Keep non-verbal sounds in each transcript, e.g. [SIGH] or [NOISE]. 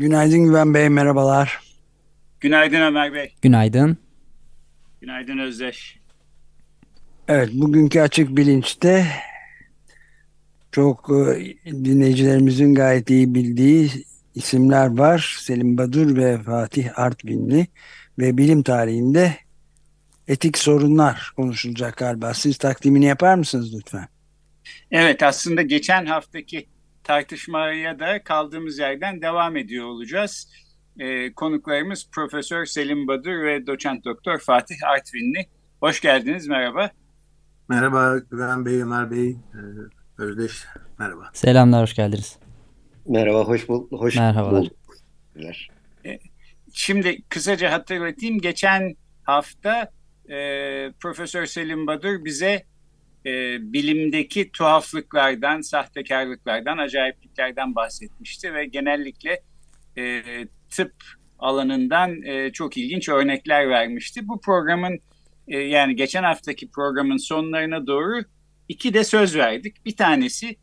Günaydın Güven Bey, merhabalar. Günaydın Ömer Bey. Günaydın. Günaydın Özdeş. Evet, bugünkü açık bilinçte çok e, dinleyicilerimizin gayet iyi bildiği isimler var. Selim Badur ve Fatih Artvinli ve bilim tarihinde etik sorunlar konuşulacak galiba. Siz takdimini yapar mısınız lütfen? Evet aslında geçen haftaki tartışmaya da kaldığımız yerden devam ediyor olacağız. Ee, konuklarımız Profesör Selim Badur ve Doçent Doktor Fatih Artvinli. Hoş geldiniz, merhaba. Merhaba Güven Bey, Ömer Bey, e, Özdeş, merhaba. Selamlar, hoş geldiniz. Merhaba, hoş bulduk. Hoş Merhabalar. bulduk. Şimdi kısaca hatırlatayım. Geçen hafta e, Profesör Selim Badur bize e, bilimdeki tuhaflıklardan, sahtekarlıklardan, acayipliklerden bahsetmişti ve genellikle e, tıp alanından e, çok ilginç örnekler vermişti. Bu programın e, yani geçen haftaki programın sonlarına doğru iki de söz verdik. Bir tanesi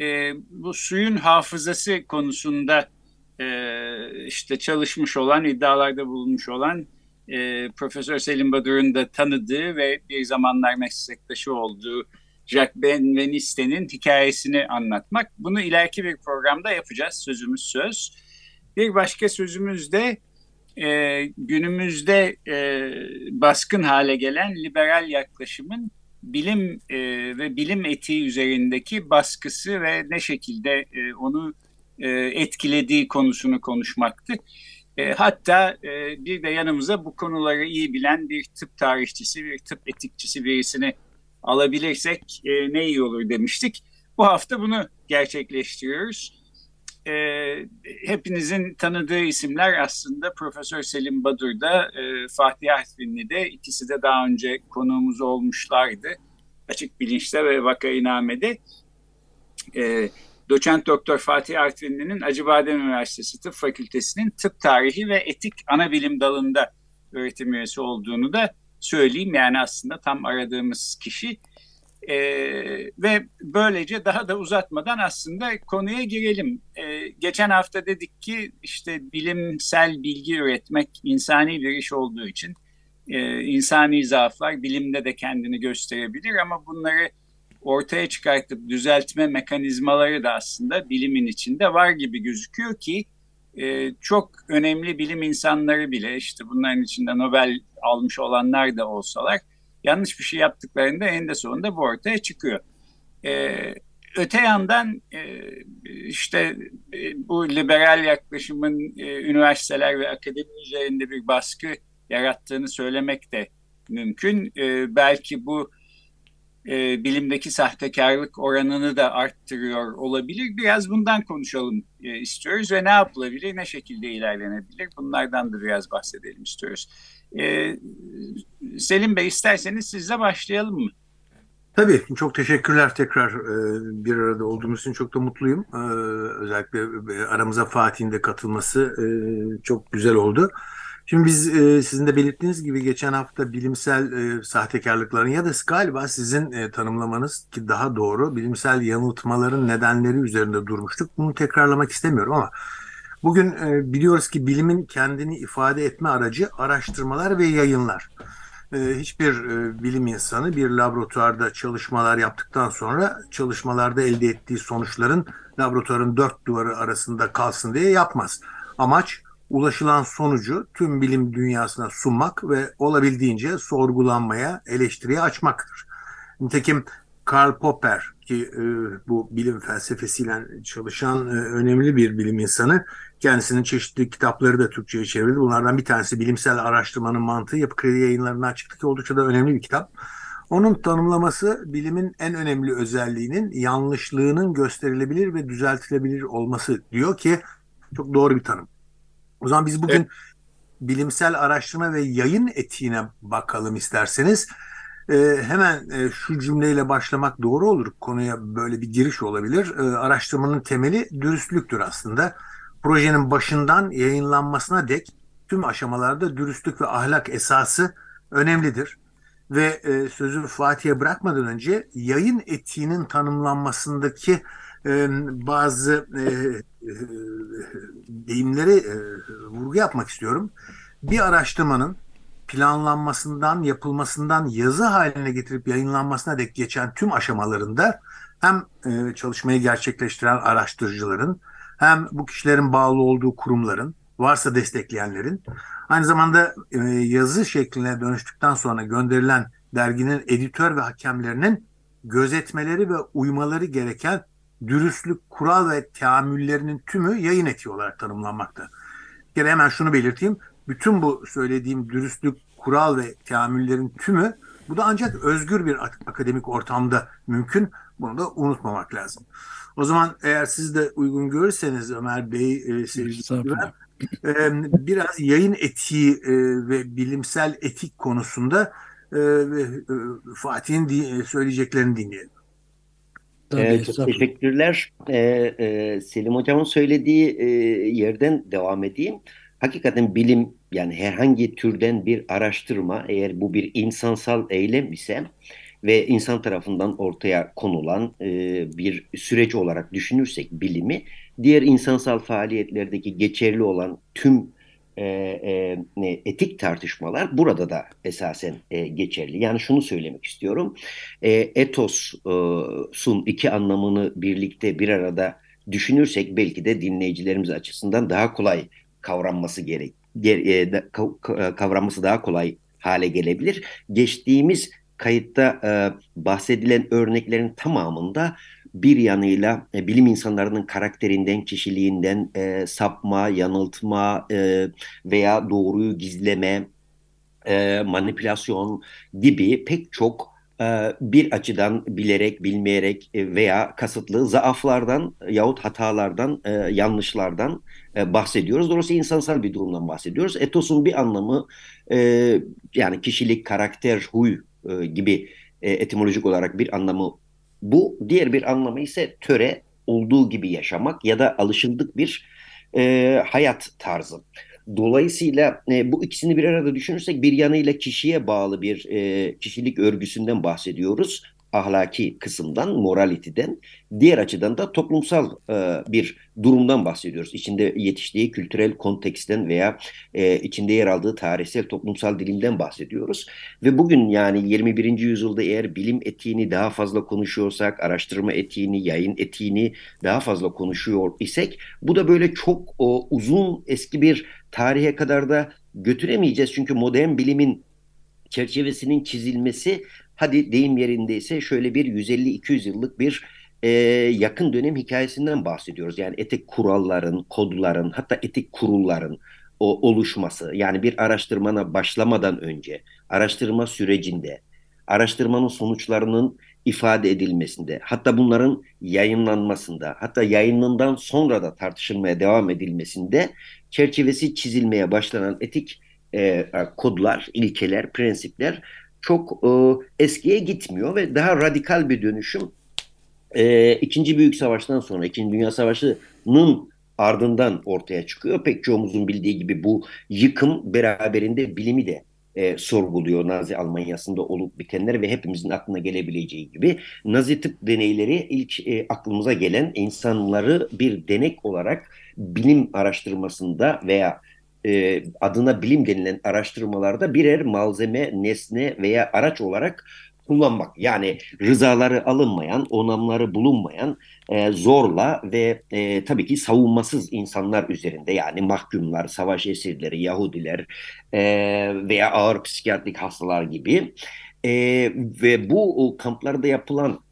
e, bu suyun hafızası konusunda e, işte çalışmış olan, iddialarda bulunmuş olan e, Profesör Selim Badur'un da tanıdığı ve bir zamanlar meslektaşı olduğu Jacques Ben Veniste'nin hikayesini anlatmak. Bunu ileriki bir programda yapacağız. Sözümüz söz. Bir başka sözümüz de e, günümüzde e, baskın hale gelen liberal yaklaşımın bilim e, ve bilim etiği üzerindeki baskısı ve ne şekilde e, onu e, etkilediği konusunu konuşmaktı. E, hatta e, bir de yanımıza bu konuları iyi bilen bir tıp tarihçisi, bir tıp etikçisi birisini alabilirsek e, ne iyi olur demiştik. Bu hafta bunu gerçekleştiriyoruz. E, hepinizin tanıdığı isimler aslında Profesör Selim Badur'da, e, Fatih Artvinli'de ikisi de daha önce konuğumuz olmuşlardı. Açık Bilinç'te ve Vakainame'de. E, Doçent Doktor Fatih Artvinli'nin Acıbadem Üniversitesi Tıp Fakültesi'nin tıp tarihi ve etik ana bilim dalında öğretim üyesi olduğunu da söyleyeyim. Yani aslında tam aradığımız kişi. Ee, ve böylece daha da uzatmadan aslında konuya girelim. Ee, geçen hafta dedik ki işte bilimsel bilgi üretmek insani bir iş olduğu için e, insani zaaflar bilimde de kendini gösterebilir ama bunları ortaya çıkartıp düzeltme mekanizmaları da aslında bilimin içinde var gibi gözüküyor ki e, çok önemli bilim insanları bile işte bunların içinde Nobel almış olanlar da olsalar yanlış bir şey yaptıklarında en de sonunda bu ortaya çıkıyor. E, öte yandan e, işte bu liberal yaklaşımın üniversiteler ve akademi üzerinde bir baskı yarattığını söylemek de mümkün. Belki bu e, bilimdeki sahtekarlık oranını da arttırıyor olabilir. Biraz bundan konuşalım e, istiyoruz ve ne yapılabilir, ne şekilde ilerlenebilir bunlardan da biraz bahsedelim istiyoruz. E, Selim Bey isterseniz sizle başlayalım mı? Tabii çok teşekkürler tekrar e, bir arada olduğumuz için çok da mutluyum. E, özellikle aramıza Fatih'in de katılması e, çok güzel oldu. Şimdi biz e, sizin de belirttiğiniz gibi geçen hafta bilimsel e, sahtekarlıkların ya da galiba sizin e, tanımlamanız ki daha doğru bilimsel yanıltmaların nedenleri üzerinde durmuştuk. Bunu tekrarlamak istemiyorum ama bugün e, biliyoruz ki bilimin kendini ifade etme aracı araştırmalar ve yayınlar. E, hiçbir e, bilim insanı bir laboratuvarda çalışmalar yaptıktan sonra çalışmalarda elde ettiği sonuçların laboratuvarın dört duvarı arasında kalsın diye yapmaz. Amaç ulaşılan sonucu tüm bilim dünyasına sunmak ve olabildiğince sorgulanmaya, eleştiriye açmaktır. Nitekim Karl Popper ki e, bu bilim felsefesiyle çalışan e, önemli bir bilim insanı kendisinin çeşitli kitapları da Türkçe'ye çevrildi. Bunlardan bir tanesi bilimsel araştırmanın mantığı yapı kredi yayınlarından çıktı ki oldukça da önemli bir kitap. Onun tanımlaması bilimin en önemli özelliğinin yanlışlığının gösterilebilir ve düzeltilebilir olması diyor ki çok doğru bir tanım. O zaman biz bugün evet. bilimsel araştırma ve yayın etiğine bakalım isterseniz. E, hemen e, şu cümleyle başlamak doğru olur. Konuya böyle bir giriş olabilir. E, araştırmanın temeli dürüstlüktür aslında. Projenin başından yayınlanmasına dek tüm aşamalarda dürüstlük ve ahlak esası önemlidir. Ve e, sözü Fatih'e bırakmadan önce yayın etiğinin tanımlanmasındaki bazı e, vurgu yapmak istiyorum. Bir araştırmanın planlanmasından, yapılmasından yazı haline getirip yayınlanmasına dek geçen tüm aşamalarında hem çalışmayı gerçekleştiren araştırıcıların hem bu kişilerin bağlı olduğu kurumların, varsa destekleyenlerin, aynı zamanda e, yazı şekline dönüştükten sonra gönderilen derginin editör ve hakemlerinin gözetmeleri ve uymaları gereken dürüstlük, kural ve teamüllerinin tümü yayın etiği olarak tanımlanmakta. Bir kere hemen şunu belirteyim bütün bu söylediğim dürüstlük, kural ve teamüllerin tümü bu da ancak özgür bir akademik ortamda mümkün. Bunu da unutmamak lazım. O zaman eğer siz de uygun görürseniz Ömer Bey, e, sevgili e, biraz yayın etiği e, ve bilimsel etik konusunda e, e, Fatih'in söyleyeceklerini dinleyelim. Tabii, ee, çok teşekkürler. Ee, e, Selim Hocam'ın söylediği e, yerden devam edeyim hakikaten bilim yani herhangi türden bir araştırma eğer bu bir insansal eylem ise ve insan tarafından ortaya konulan e, bir süreç olarak düşünürsek bilimi diğer insansal faaliyetlerdeki geçerli olan tüm e, e, etik tartışmalar burada da esasen e, geçerli. Yani şunu söylemek istiyorum. E, etosun iki anlamını birlikte bir arada düşünürsek belki de dinleyicilerimiz açısından daha kolay kavranması gerek e, kavranması daha kolay hale gelebilir. Geçtiğimiz kayıtta bahsedilen örneklerin tamamında bir yanıyla e, bilim insanlarının karakterinden, kişiliğinden e, sapma, yanıltma e, veya doğruyu gizleme, e, manipülasyon gibi pek çok e, bir açıdan bilerek, bilmeyerek e, veya kasıtlı zaaflardan yahut hatalardan, e, yanlışlardan bahsediyoruz. Dolayısıyla insansal bir durumdan bahsediyoruz. Etosun bir anlamı yani kişilik, karakter, huy gibi etimolojik olarak bir anlamı bu. Diğer bir anlamı ise töre, olduğu gibi yaşamak ya da alışıldık bir hayat tarzı. Dolayısıyla e, bu ikisini bir arada düşünürsek bir yanıyla kişiye bağlı bir e, kişilik örgüsünden bahsediyoruz ahlaki kısımdan, moralitiden, diğer açıdan da toplumsal e, bir durumdan bahsediyoruz. İçinde yetiştiği kültürel konteksten veya e, içinde yer aldığı tarihsel toplumsal dilimden bahsediyoruz. Ve bugün yani 21. yüzyılda eğer bilim etiğini daha fazla konuşuyorsak, araştırma etiğini, yayın etiğini daha fazla konuşuyor isek, bu da böyle çok o, uzun eski bir tarihe kadar da götüremeyeceğiz. Çünkü modern bilimin çerçevesinin çizilmesi hadi deyim yerindeyse şöyle bir 150-200 yıllık bir e, yakın dönem hikayesinden bahsediyoruz. Yani etik kuralların, kodların hatta etik kurulların o oluşması yani bir araştırmana başlamadan önce araştırma sürecinde araştırmanın sonuçlarının ifade edilmesinde hatta bunların yayınlanmasında hatta yayınından sonra da tartışılmaya devam edilmesinde çerçevesi çizilmeye başlanan etik e, kodlar, ilkeler, prensipler çok e, eskiye gitmiyor ve daha radikal bir dönüşüm e, İkinci Büyük Savaş'tan sonra, İkinci Dünya Savaşı'nın ardından ortaya çıkıyor. Pek çoğumuzun bildiği gibi bu yıkım beraberinde bilimi de e, sorguluyor Nazi Almanya'sında olup bitenler ve hepimizin aklına gelebileceği gibi Nazi tıp deneyleri ilk e, aklımıza gelen insanları bir denek olarak bilim araştırmasında veya e, adına bilim denilen araştırmalarda birer malzeme, nesne veya araç olarak kullanmak. Yani rızaları alınmayan, onamları bulunmayan e, zorla ve e, tabii ki savunmasız insanlar üzerinde yani mahkumlar, savaş esirleri, Yahudiler e, veya ağır psikiyatrik hastalar gibi e, ve bu kamplarda yapılan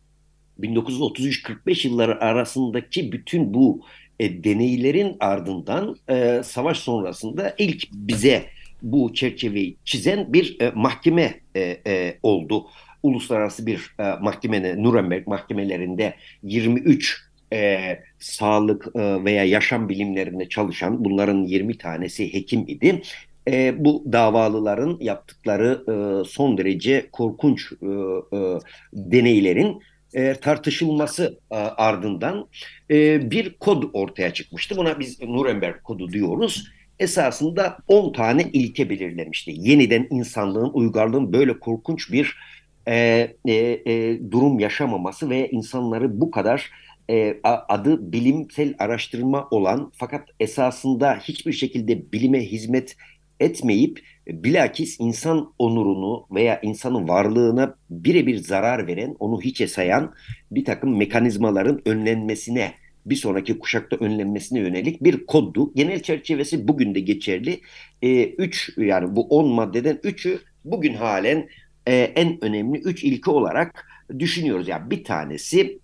1933-45 yılları arasındaki bütün bu e, deneylerin ardından e, savaş sonrasında ilk bize bu çerçeveyi çizen bir e, mahkeme e, e, oldu. uluslararası bir e, mahkemede Nuremberg mahkemelerinde 23 e, sağlık e, veya yaşam bilimlerinde çalışan bunların 20 tanesi hekim idi. E, bu davalıların yaptıkları e, son derece korkunç e, e, deneylerin e, tartışılması e, ardından e, bir kod ortaya çıkmıştı. Buna biz Nuremberg kodu diyoruz. Esasında 10 tane ilke belirlemişti. Yeniden insanlığın, uygarlığın böyle korkunç bir e, e, e, durum yaşamaması ve insanları bu kadar e, adı bilimsel araştırma olan fakat esasında hiçbir şekilde bilime hizmet etmeyip bilakis insan onurunu veya insanın varlığına birebir zarar veren, onu hiçe sayan bir takım mekanizmaların önlenmesine, bir sonraki kuşakta önlenmesine yönelik bir koddu. Genel çerçevesi bugün de geçerli. E, üç yani bu on maddeden üçü bugün halen e, en önemli üç ilke olarak düşünüyoruz. Yani bir tanesi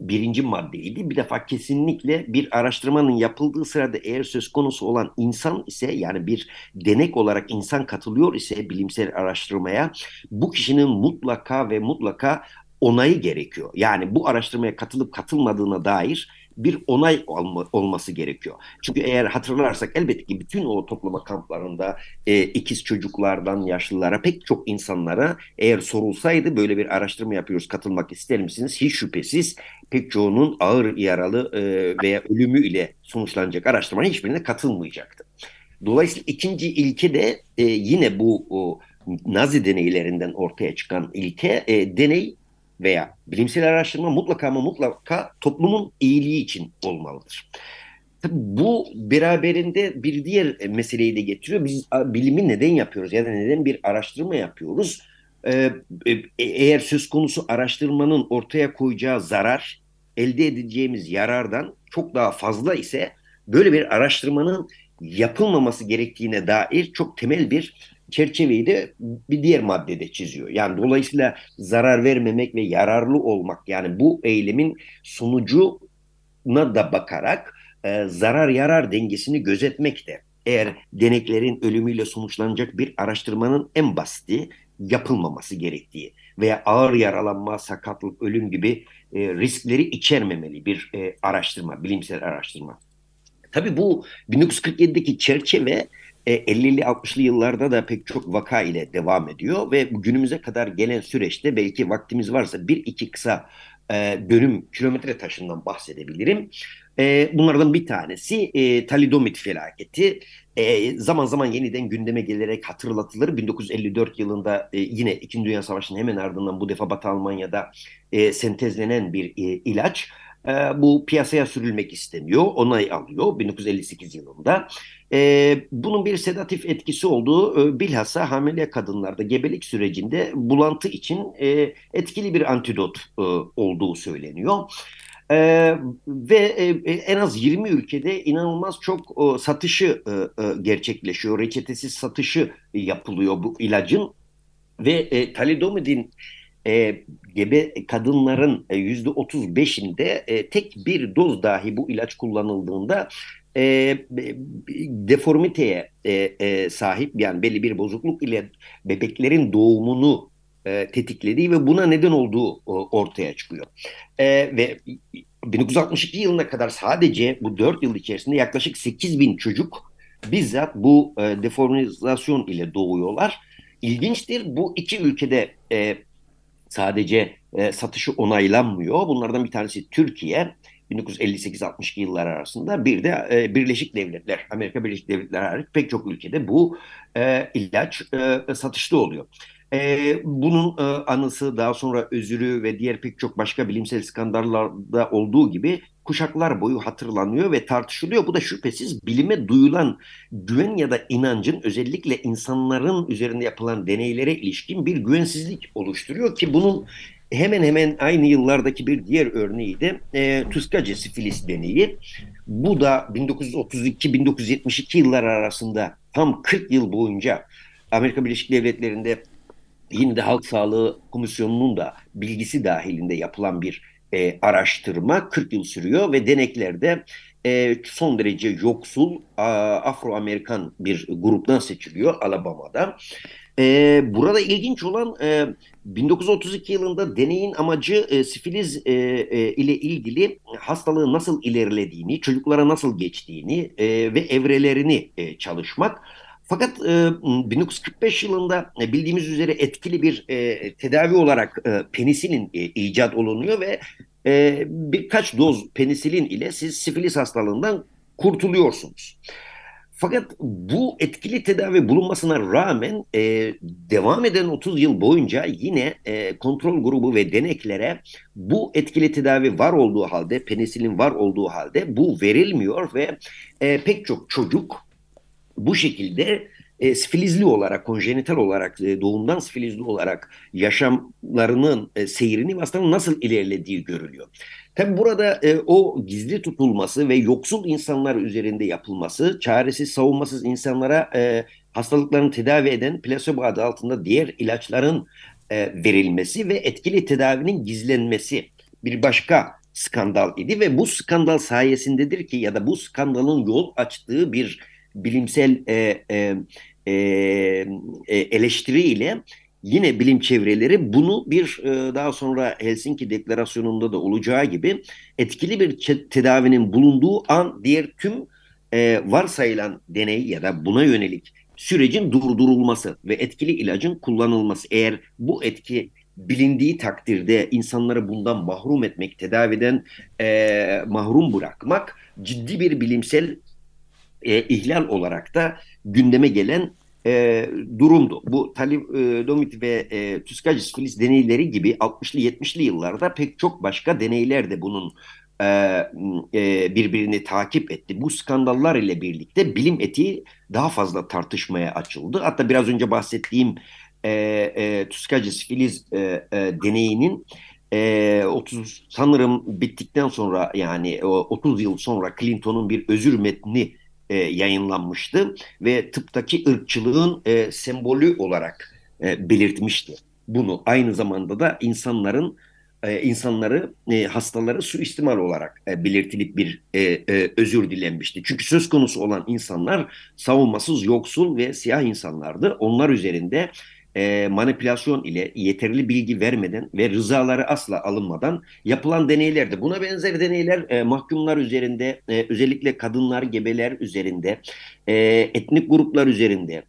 birinci maddeydi. Bir defa kesinlikle bir araştırmanın yapıldığı sırada eğer söz konusu olan insan ise yani bir denek olarak insan katılıyor ise bilimsel araştırmaya bu kişinin mutlaka ve mutlaka onayı gerekiyor. Yani bu araştırmaya katılıp katılmadığına dair bir onay olma, olması gerekiyor. Çünkü eğer hatırlarsak elbette ki bütün o toplama kamplarında e, ikiz çocuklardan yaşlılara pek çok insanlara eğer sorulsaydı böyle bir araştırma yapıyoruz katılmak ister misiniz? Hiç şüphesiz pek çoğunun ağır yaralı e, veya ölümü ile sonuçlanacak araştırmanın hiçbirine katılmayacaktı. Dolayısıyla ikinci ilke de e, yine bu o, Nazi deneylerinden ortaya çıkan ilke e, deney veya bilimsel araştırma mutlaka ama mutlaka toplumun iyiliği için olmalıdır. Tabii bu beraberinde bir diğer meseleyi de getiriyor. Biz bilimi neden yapıyoruz ya da neden bir araştırma yapıyoruz? Ee, e, eğer söz konusu araştırmanın ortaya koyacağı zarar elde edeceğimiz yarardan çok daha fazla ise böyle bir araştırmanın yapılmaması gerektiğine dair çok temel bir çerçeveyi de bir diğer maddede çiziyor. Yani dolayısıyla zarar vermemek ve yararlı olmak yani bu eylemin sonucuna da bakarak e, zarar yarar dengesini gözetmek de eğer deneklerin ölümüyle sonuçlanacak bir araştırmanın en basiti yapılmaması gerektiği veya ağır yaralanma, sakatlık, ölüm gibi e, riskleri içermemeli bir e, araştırma, bilimsel araştırma. Tabii bu 1947'deki çerçeve 50'li e, 60'lı yıllarda da pek çok vaka ile devam ediyor ve günümüze kadar gelen süreçte belki vaktimiz varsa bir iki kısa e, dönüm kilometre taşından bahsedebilirim. E, bunlardan bir tanesi e, talidomit felaketi. E, zaman zaman yeniden gündeme gelerek hatırlatılır. 1954 yılında e, yine İkinci Dünya Savaşı'nın hemen ardından bu defa Batı Almanya'da e, sentezlenen bir e, ilaç. E, bu piyasaya sürülmek isteniyor, onay alıyor 1958 yılında. E, bunun bir sedatif etkisi olduğu e, bilhassa hamile kadınlarda gebelik sürecinde bulantı için e, etkili bir antidot e, olduğu söyleniyor. Ee, ve e, en az 20 ülkede inanılmaz çok e, satışı e, e, gerçekleşiyor. Reçetesiz satışı yapılıyor bu ilacın. Ve e, talidomidin e, gebe kadınların yüzde otuz beşinde e, tek bir doz dahi bu ilaç kullanıldığında e, deformiteye e, e, sahip yani belli bir bozukluk ile bebeklerin doğumunu e, tetiklediği ve buna neden olduğu e, ortaya çıkıyor. E, ve 1962 yılına kadar sadece bu 4 yıl içerisinde yaklaşık 8 bin çocuk bizzat bu e, deformizasyon ile doğuyorlar. İlginçtir bu iki ülkede e, sadece e, satışı onaylanmıyor. Bunlardan bir tanesi Türkiye. 1958-62 yıllar arasında bir de e, Birleşik Devletler, Amerika Birleşik Devletleri hariç pek çok ülkede bu e, ilaç e, satışta oluyor. E, bunun e, anısı daha sonra özürü ve diğer pek çok başka bilimsel skandallarda olduğu gibi kuşaklar boyu hatırlanıyor ve tartışılıyor. Bu da şüphesiz bilime duyulan güven ya da inancın özellikle insanların üzerinde yapılan deneylere ilişkin bir güvensizlik oluşturuyor ki bunun hemen hemen aynı yıllardaki bir diğer örneği de e, Tuskace sifilis deneyi. Bu da 1932-1972 yıllar arasında tam 40 yıl boyunca Amerika Birleşik Devletleri'nde yine de Halk Sağlığı Komisyonu'nun da bilgisi dahilinde yapılan bir e, araştırma 40 yıl sürüyor ve deneklerde e, son derece yoksul Afro-Amerikan bir gruptan seçiliyor Alabama'da. E, burada ilginç olan e, 1932 yılında deneyin amacı e, sifiliz e, e, ile ilgili hastalığın nasıl ilerlediğini, çocuklara nasıl geçtiğini e, ve evrelerini e, çalışmak. Fakat e, 1945 yılında e, bildiğimiz üzere etkili bir e, tedavi olarak e, penisilin e, icat olunuyor ve e, birkaç doz penisilin ile siz sifilis hastalığından kurtuluyorsunuz. Fakat bu etkili tedavi bulunmasına rağmen e, devam eden 30 yıl boyunca yine e, kontrol grubu ve deneklere bu etkili tedavi var olduğu halde, penisilin var olduğu halde bu verilmiyor ve e, pek çok çocuk bu şekilde e, sifilizli olarak, konjenital olarak, e, doğumdan sifilizli olarak yaşamlarının e, seyrini hastanın nasıl ilerlediği görülüyor. Tabi burada e, o gizli tutulması ve yoksul insanlar üzerinde yapılması, çaresiz, savunmasız insanlara e, hastalıklarını tedavi eden plasebo adı altında diğer ilaçların e, verilmesi ve etkili tedavinin gizlenmesi bir başka skandal idi ve bu skandal sayesindedir ki ya da bu skandalın yol açtığı bir bilimsel e, e, e, e eleştiriyle yine bilim çevreleri bunu bir e, daha sonra Helsinki Deklarasyonu'nda da olacağı gibi etkili bir tedavinin bulunduğu an diğer tüm e, varsayılan deney ya da buna yönelik sürecin durdurulması ve etkili ilacın kullanılması. Eğer bu etki bilindiği takdirde insanları bundan mahrum etmek, tedaviden e, mahrum bırakmak ciddi bir bilimsel e, ihlal olarak da gündeme gelen e, durumdu. Bu talidomid ve e, Tuskagis filiz deneyleri gibi 60'lı 70'li yıllarda pek çok başka deneyler de bunun e, e, birbirini takip etti. Bu skandallar ile birlikte bilim etiği daha fazla tartışmaya açıldı. Hatta biraz önce bahsettiğim e, e, Tuskagis filiz e, e, deneyinin e, 30 sanırım bittikten sonra yani 30 yıl sonra Clinton'un bir özür metni e, yayınlanmıştı ve tıptaki ırkçılığın e, sembolü olarak e, belirtmişti. Bunu aynı zamanda da insanların e, insanları e, hastaları suistimal olarak e, belirtilip bir e, e, özür dilenmişti. Çünkü söz konusu olan insanlar savunmasız, yoksul ve siyah insanlardı. Onlar üzerinde e, manipülasyon ile yeterli bilgi vermeden ve rızaları asla alınmadan yapılan deneylerdi. Buna benzer deneyler e, mahkumlar üzerinde, e, özellikle kadınlar, gebeler üzerinde, e, etnik gruplar üzerinde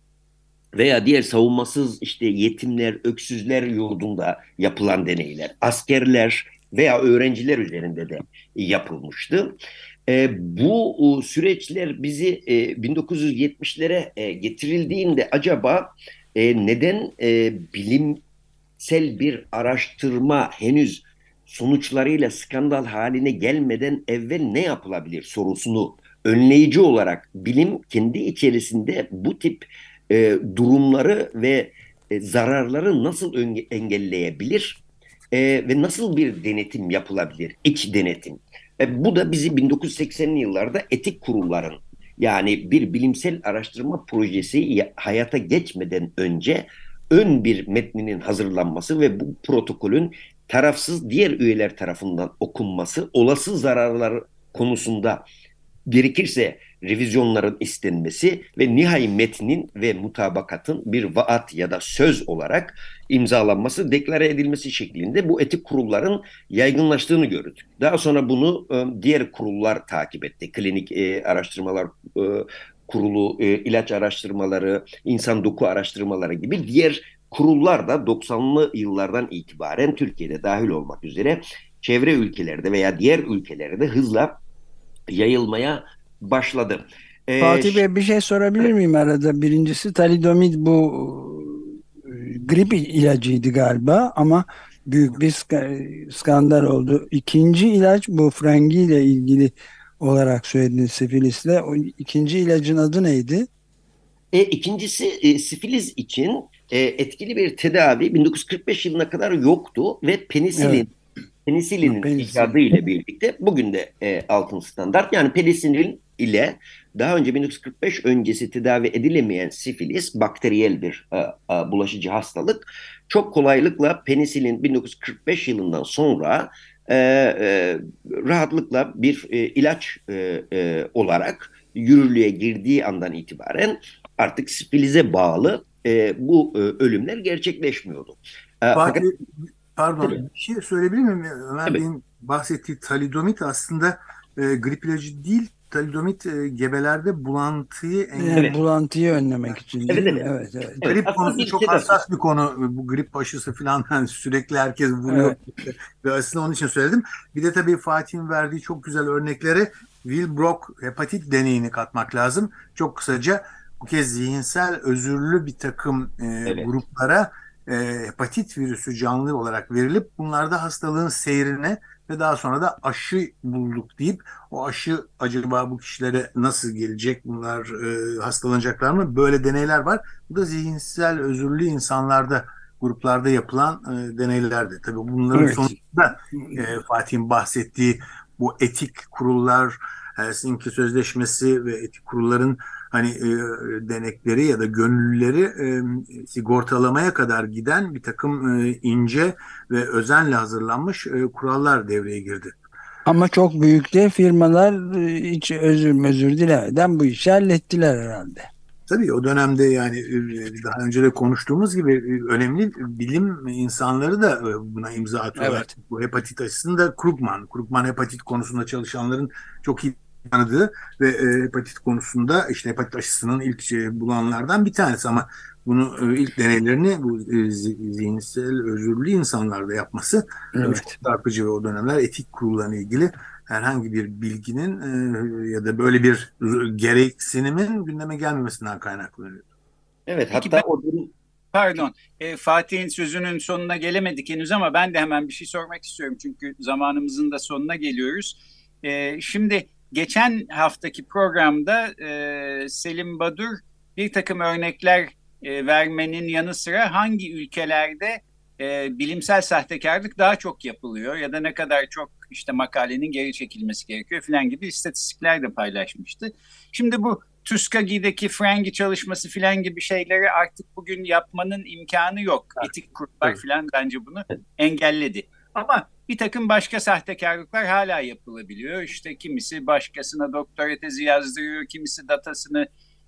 veya diğer savunmasız işte yetimler, öksüzler yurdunda yapılan deneyler, askerler veya öğrenciler üzerinde de yapılmıştı. E, bu süreçler bizi e, 1970'lere e, getirildiğinde acaba e, neden e, bilimsel bir araştırma henüz sonuçlarıyla skandal haline gelmeden evvel ne yapılabilir sorusunu önleyici olarak bilim kendi içerisinde bu tip e, durumları ve e, zararları nasıl engelleyebilir e, ve nasıl bir denetim yapılabilir, iç denetim. E, bu da bizi 1980'li yıllarda etik kurulların yani bir bilimsel araştırma projesi hayata geçmeden önce ön bir metninin hazırlanması ve bu protokolün tarafsız diğer üyeler tarafından okunması olası zararlar konusunda gerekirse revizyonların istenmesi ve nihai metnin ve mutabakatın bir vaat ya da söz olarak imzalanması, deklare edilmesi şeklinde bu etik kurulların yaygınlaştığını gördük. Daha sonra bunu e, diğer kurullar takip etti. Klinik e, araştırmalar e, kurulu, ilaç araştırmaları, insan doku araştırmaları gibi diğer kurullar da 90'lı yıllardan itibaren Türkiye'de dahil olmak üzere çevre ülkelerde veya diğer ülkelerde hızla yayılmaya başladı. Ee, Fatih Bey bir şey sorabilir miyim arada? Birincisi talidomid bu e, grip ilacıydı galiba ama büyük bir skandal oldu. İkinci ilaç bu frengi ile ilgili olarak söylediniz sifilisle. O ikinci ilacın adı neydi? E, ikincisi e, sifilis için e, etkili bir tedavi 1945 yılına kadar yoktu ve penisilin evet. Penisilinin Penisilin. icadı ile birlikte bugün de e, altın standart. Yani penisilin ile daha önce 1945 öncesi tedavi edilemeyen sifilis bakteriyel bir e, e, bulaşıcı hastalık. Çok kolaylıkla penisilin 1945 yılından sonra e, e, rahatlıkla bir e, ilaç e, e, olarak yürürlüğe girdiği andan itibaren artık sifilize bağlı e, bu e, ölümler gerçekleşmiyordu. E, fakat, pardon tabii. bir şey söyleyebilir miyim? Ömer Bey'in bahsettiği talidomit aslında e, grip ilacı değil talidomit e, gebelerde bulantıyı engellemek. Evet. Bulantıyı önlemek için evet, mi? Evet, evet. Grip evet, konusu çok şey hassas bir konu. Bu grip aşısı falan yani [LAUGHS] sürekli herkes vuruyor. Evet. Ve aslında onun için söyledim. Bir de tabii Fatih'in verdiği çok güzel örnekleri Wilbrock hepatit deneyini katmak lazım. Çok kısaca bu kez zihinsel özürlü bir takım e, evet. gruplara e, hepatit virüsü canlı olarak verilip bunlarda hastalığın seyrine ve daha sonra da aşı bulduk deyip o aşı acaba bu kişilere nasıl gelecek bunlar e, hastalanacaklar mı böyle deneyler var. Bu da zihinsel özürlü insanlarda gruplarda yapılan e, deneylerdi. Tabii bunların evet. sonunda e, Fatih'in bahsettiği bu etik kurullar Helsinki Sözleşmesi ve etik kurulların hani e, denekleri ya da gönüllüleri e, sigortalamaya kadar giden bir takım e, ince ve özenle hazırlanmış e, kurallar devreye girdi. Ama çok büyük de firmalar e, hiç özür özür dilemeden bu işi hallettiler herhalde. Tabii o dönemde yani e, daha önce de konuştuğumuz gibi e, önemli bilim insanları da buna imza atıyorlar. Evet. Bu hepatit aşısında Krugman, Krugman hepatit konusunda çalışanların çok iyi tanıdığı ve e, hepatit konusunda işte hepatit aşısının ilk şey, bulanlardan bir tanesi ama bunu e, ilk deneylerini bu e, zihinsel özürlü insanlarda yapması evet. çok çarpıcı ve o dönemler etik kurullarına ilgili herhangi bir bilginin e, ya da böyle bir gereksinimin gündeme gelmemesinden kaynaklanıyor. Evet Peki hatta ben, o durum Pardon, e, Fatih'in sözünün sonuna gelemedik henüz ama ben de hemen bir şey sormak istiyorum çünkü zamanımızın da sonuna geliyoruz. E, şimdi geçen haftaki programda e, Selim Badur bir takım örnekler e, vermenin yanı sıra hangi ülkelerde e, bilimsel sahtekarlık daha çok yapılıyor ya da ne kadar çok işte makalenin geri çekilmesi gerekiyor falan gibi istatistikler de paylaşmıştı. Şimdi bu Tuskagi'deki Frangi çalışması falan gibi şeyleri artık bugün yapmanın imkanı yok. Etik kurullar falan bence bunu engelledi. Ama bir takım başka sahtekarlıklar hala yapılabiliyor. İşte kimisi başkasına doktora tezi yazdırıyor, kimisi datasını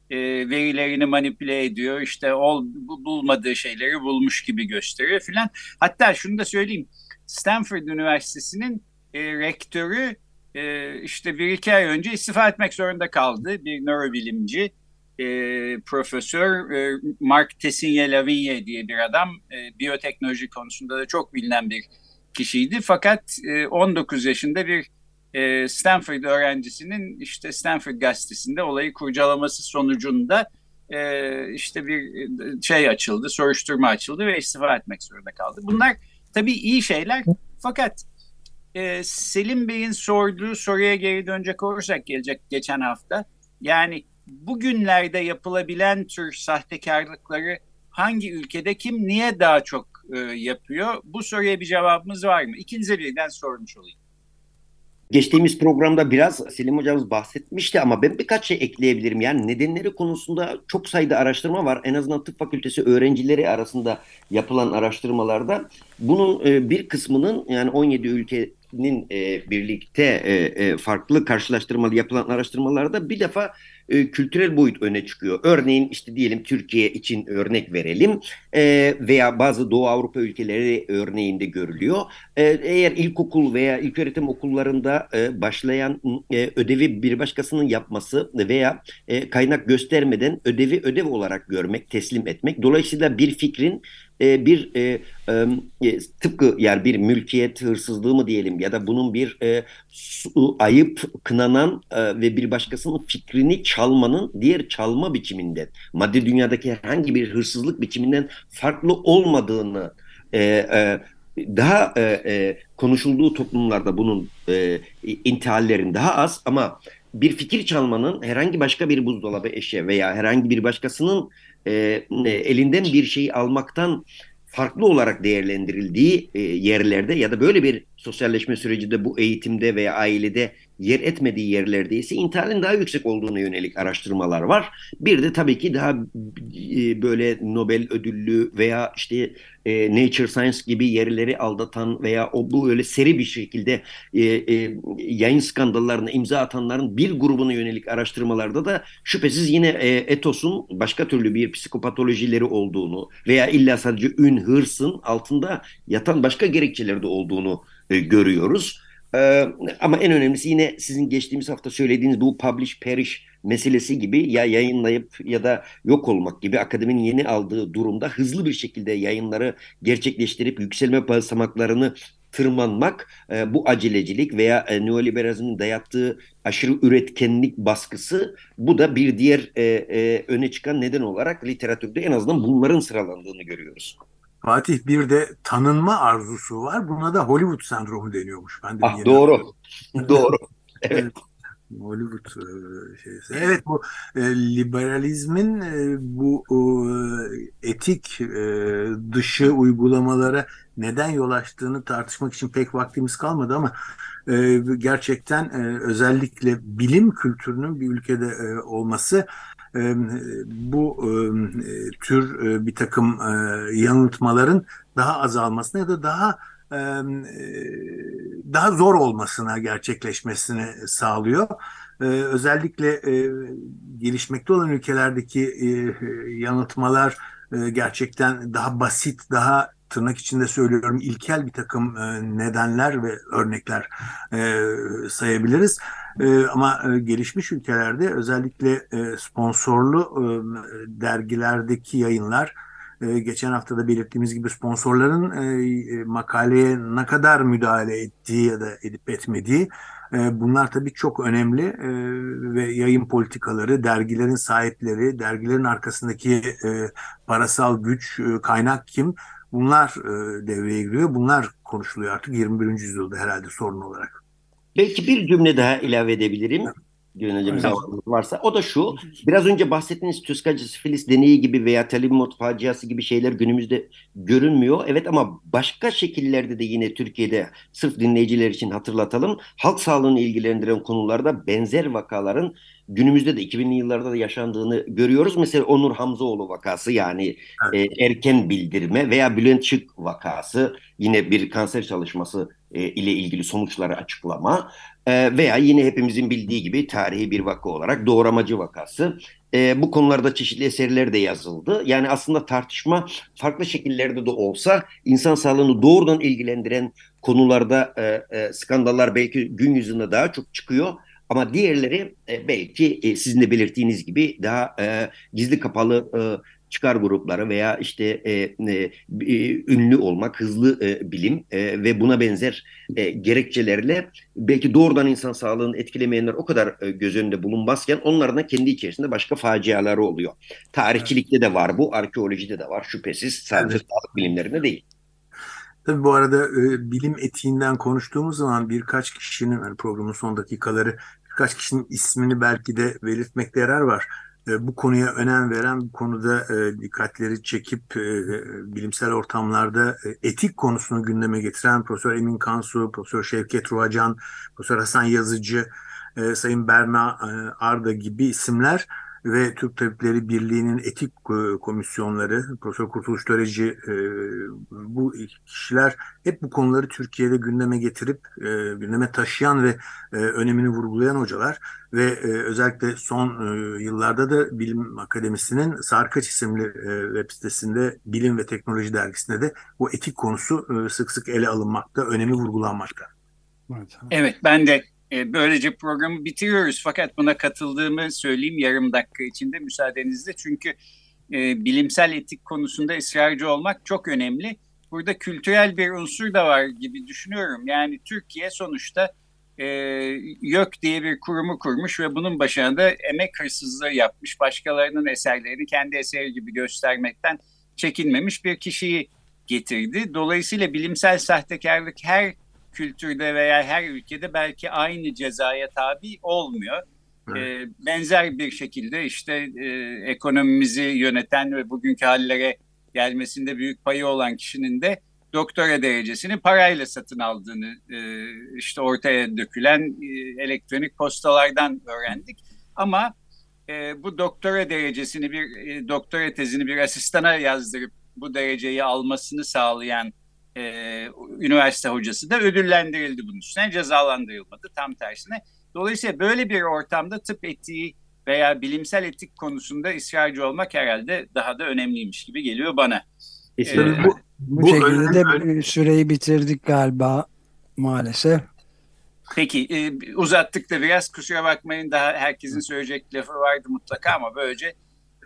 e, verilerini manipüle ediyor. İşte ol, bulmadığı şeyleri bulmuş gibi gösteriyor filan. Hatta şunu da söyleyeyim. Stanford Üniversitesi'nin e, rektörü e, işte bir iki ay önce istifa etmek zorunda kaldı. Bir nörobilimci, e, profesör e, Mark Tessier Lavigne diye bir adam. E, biyoteknoloji konusunda da çok bilinen bir kişiydi. Fakat 19 e, yaşında bir e, Stanford öğrencisinin işte Stanford gazetesinde olayı kurcalaması sonucunda e, işte bir şey açıldı, soruşturma açıldı ve istifa etmek zorunda kaldı. Bunlar tabii iyi şeyler fakat Selim Bey'in sorduğu soruya geri dönecek olursak gelecek geçen hafta yani bugünlerde yapılabilen tür sahtekarlıkları hangi ülkede kim niye daha çok e, yapıyor? Bu soruya bir cevabımız var mı? İkinize birden sormuş olayım. Geçtiğimiz programda biraz Selim hocamız bahsetmişti ama ben birkaç şey ekleyebilirim. Yani nedenleri konusunda çok sayıda araştırma var. En azından tıp fakültesi öğrencileri arasında yapılan araştırmalarda bunun e, bir kısmının yani 17 ülkenin e, birlikte e, e, farklı karşılaştırmalı yapılan araştırmalarda bir defa e, kültürel boyut öne çıkıyor. Örneğin işte diyelim Türkiye için örnek verelim e, veya bazı Doğu Avrupa ülkeleri örneğinde görülüyor. E, eğer ilkokul veya ilköğretim okullarında başlayan ödevi bir başkasının yapması veya kaynak göstermeden ödevi ödev olarak görmek, teslim etmek. Dolayısıyla bir fikrin e, bir e, e, tıpkı yani bir mülkiyet hırsızlığı mı diyelim ya da bunun bir e, su, ayıp kınanan e, ve bir başkasının fikrini çalmanın diğer çalma biçiminden maddi dünyadaki herhangi bir hırsızlık biçiminden farklı olmadığını e, e, daha e, e, konuşulduğu toplumlarda bunun e, intihallerin daha az ama bir fikir çalmanın herhangi başka bir buzdolabı eşya veya herhangi bir başkasının e, elinden bir şeyi almaktan farklı olarak değerlendirildiği e, yerlerde ya da böyle bir sosyalleşme sürecinde bu eğitimde veya ailede yer etmediği yerlerde ise intihalin daha yüksek olduğuna yönelik araştırmalar var. Bir de tabii ki daha e, böyle Nobel ödüllü veya işte e, Nature Science gibi yerleri aldatan veya o bu öyle seri bir şekilde e, yayın skandallarına imza atanların bir grubuna yönelik araştırmalarda da şüphesiz yine etosun başka türlü bir psikopatolojileri olduğunu veya illa sadece ün, hırsın altında yatan başka gerekçeleri de olduğunu görüyoruz. Ee, ama en önemlisi yine sizin geçtiğimiz hafta söylediğiniz bu publish perish meselesi gibi ya yayınlayıp ya da yok olmak gibi akademinin yeni aldığı durumda hızlı bir şekilde yayınları gerçekleştirip yükselme basamaklarını tırmanmak e, bu acelecilik veya e, neoliberalizmin dayattığı aşırı üretkenlik baskısı bu da bir diğer e, e, öne çıkan neden olarak literatürde en azından bunların sıralandığını görüyoruz. Fatih bir de tanınma arzusu var. Buna da Hollywood sendromu deniyormuş. Ben de ah, doğru. [LAUGHS] doğru. Evet. Hollywood e, şeysi. Evet bu e, liberalizmin e, bu e, etik e, dışı uygulamalara neden yol açtığını tartışmak için pek vaktimiz kalmadı ama e, gerçekten e, özellikle bilim kültürünün bir ülkede e, olması bu tür bir takım yanıltmaların daha azalmasına ya da daha daha zor olmasına gerçekleşmesini sağlıyor. Özellikle gelişmekte olan ülkelerdeki yanıltmalar gerçekten daha basit, daha tırnak içinde söylüyorum ilkel bir takım nedenler ve örnekler sayabiliriz. E, ama e, gelişmiş ülkelerde özellikle e, sponsorlu e, dergilerdeki yayınlar e, geçen hafta da belirttiğimiz gibi sponsorların e, makaleye ne kadar müdahale ettiği ya da edip etmediği e, bunlar tabii çok önemli e, ve yayın politikaları, dergilerin sahipleri, dergilerin arkasındaki e, parasal güç, e, kaynak kim bunlar e, devreye giriyor. Bunlar konuşuluyor artık 21. yüzyılda herhalde sorun olarak. Belki bir cümle daha ilave edebilirim. Zamanımız varsa. O da şu. Biraz önce bahsettiğiniz Tüskacı Sifilis deneyi gibi veya Talimot faciası gibi şeyler günümüzde görünmüyor. Evet ama başka şekillerde de yine Türkiye'de sırf dinleyiciler için hatırlatalım. Halk sağlığını ilgilendiren konularda benzer vakaların günümüzde de 2000'li yıllarda da yaşandığını görüyoruz. Mesela Onur Hamzoğlu vakası yani evet. e, erken bildirme veya Bülent Çık vakası yine bir kanser çalışması e, ile ilgili sonuçları açıklama e, veya yine hepimizin bildiği gibi tarihi bir vaka olarak doğramacı vakası. E, bu konularda çeşitli eserler de yazıldı. Yani aslında tartışma farklı şekillerde de olsa insan sağlığını doğrudan ilgilendiren konularda skandallar belki gün yüzünde daha çok çıkıyor. Ama diğerleri belki sizin de belirttiğiniz gibi daha gizli kapalı çıkar grupları veya işte e, e, e, ünlü olmak, hızlı e, bilim e, ve buna benzer e, gerekçelerle belki doğrudan insan sağlığını etkilemeyenler o kadar e, göz önünde bulunmazken onların da kendi içerisinde başka faciaları oluyor. Tarihçilikte de var bu, arkeolojide de var şüphesiz sadece evet. sağlık bilimlerinde değil. Tabii bu arada e, bilim etiğinden konuştuğumuz zaman birkaç kişinin yani programın son dakikaları birkaç kişinin ismini belki de belirtmekte yarar var. E, bu konuya önem veren, bu konuda e, dikkatleri çekip e, bilimsel ortamlarda etik konusunu gündeme getiren Profesör Emin Kansu, Profesör Şevket Ruhacan, Profesör Hasan Yazıcı, Sayın Berna Arda gibi isimler ve Türk Tabipleri Birliği'nin etik e, komisyonları, Profesör Kurtuluş Töreci e, bu kişiler hep bu konuları Türkiye'de gündeme getirip e, gündeme taşıyan ve önemini vurgulayan hocalar ve özellikle son yıllarda da Bilim Akademisi'nin Sarkaç isimli web sitesinde Bilim ve Teknoloji dergisinde de bu etik konusu sık sık ele alınmakta, önemi vurgulanmakta. Evet ben de e, böylece programı bitiriyoruz. Fakat buna katıldığımı söyleyeyim yarım dakika içinde müsaadenizle. Çünkü e, bilimsel etik konusunda ısrarcı olmak çok önemli. Burada kültürel bir unsur da var gibi düşünüyorum. Yani Türkiye sonuçta e, YÖK diye bir kurumu kurmuş ve bunun başına da emek hırsızlığı yapmış. Başkalarının eserlerini kendi eseri gibi göstermekten çekinmemiş bir kişiyi getirdi. Dolayısıyla bilimsel sahtekarlık her kültürde veya her ülkede belki aynı cezaya tabi olmuyor. Evet. E, benzer bir şekilde işte e, ekonomimizi yöneten ve bugünkü hallere gelmesinde büyük payı olan kişinin de doktora derecesini parayla satın aldığını e, işte ortaya dökülen e, elektronik postalardan öğrendik. Ama e, bu doktora derecesini bir e, doktora tezini bir asistana yazdırıp bu dereceyi almasını sağlayan e, üniversite hocası da ödüllendirildi bunun üstüne cezalandırılmadı tam tersine. Dolayısıyla böyle bir ortamda tıp etiği veya bilimsel etik konusunda ısrarcı olmak herhalde daha da önemliymiş gibi geliyor bana. Ee, bu, bu, bu şekilde de süreyi bitirdik galiba maalesef. Peki e, uzattık da biraz kusura bakmayın daha herkesin söyleyecek lafı vardı mutlaka ama böylece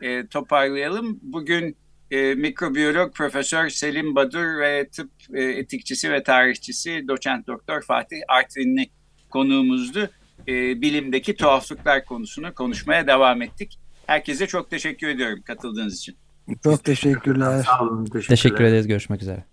e, toparlayalım. Bugün e, mikrobiyolog Profesör Selim Badur ve tıp e, etikçisi ve tarihçisi doçent doktor Fatih Artvinli konuğumuzdu. E, bilimdeki tuhaflıklar konusunu konuşmaya devam ettik. Herkese çok teşekkür ediyorum katıldığınız için. Çok teşekkürler. Sağ olun. Teşekkürler. Teşekkür ederiz. Görüşmek üzere.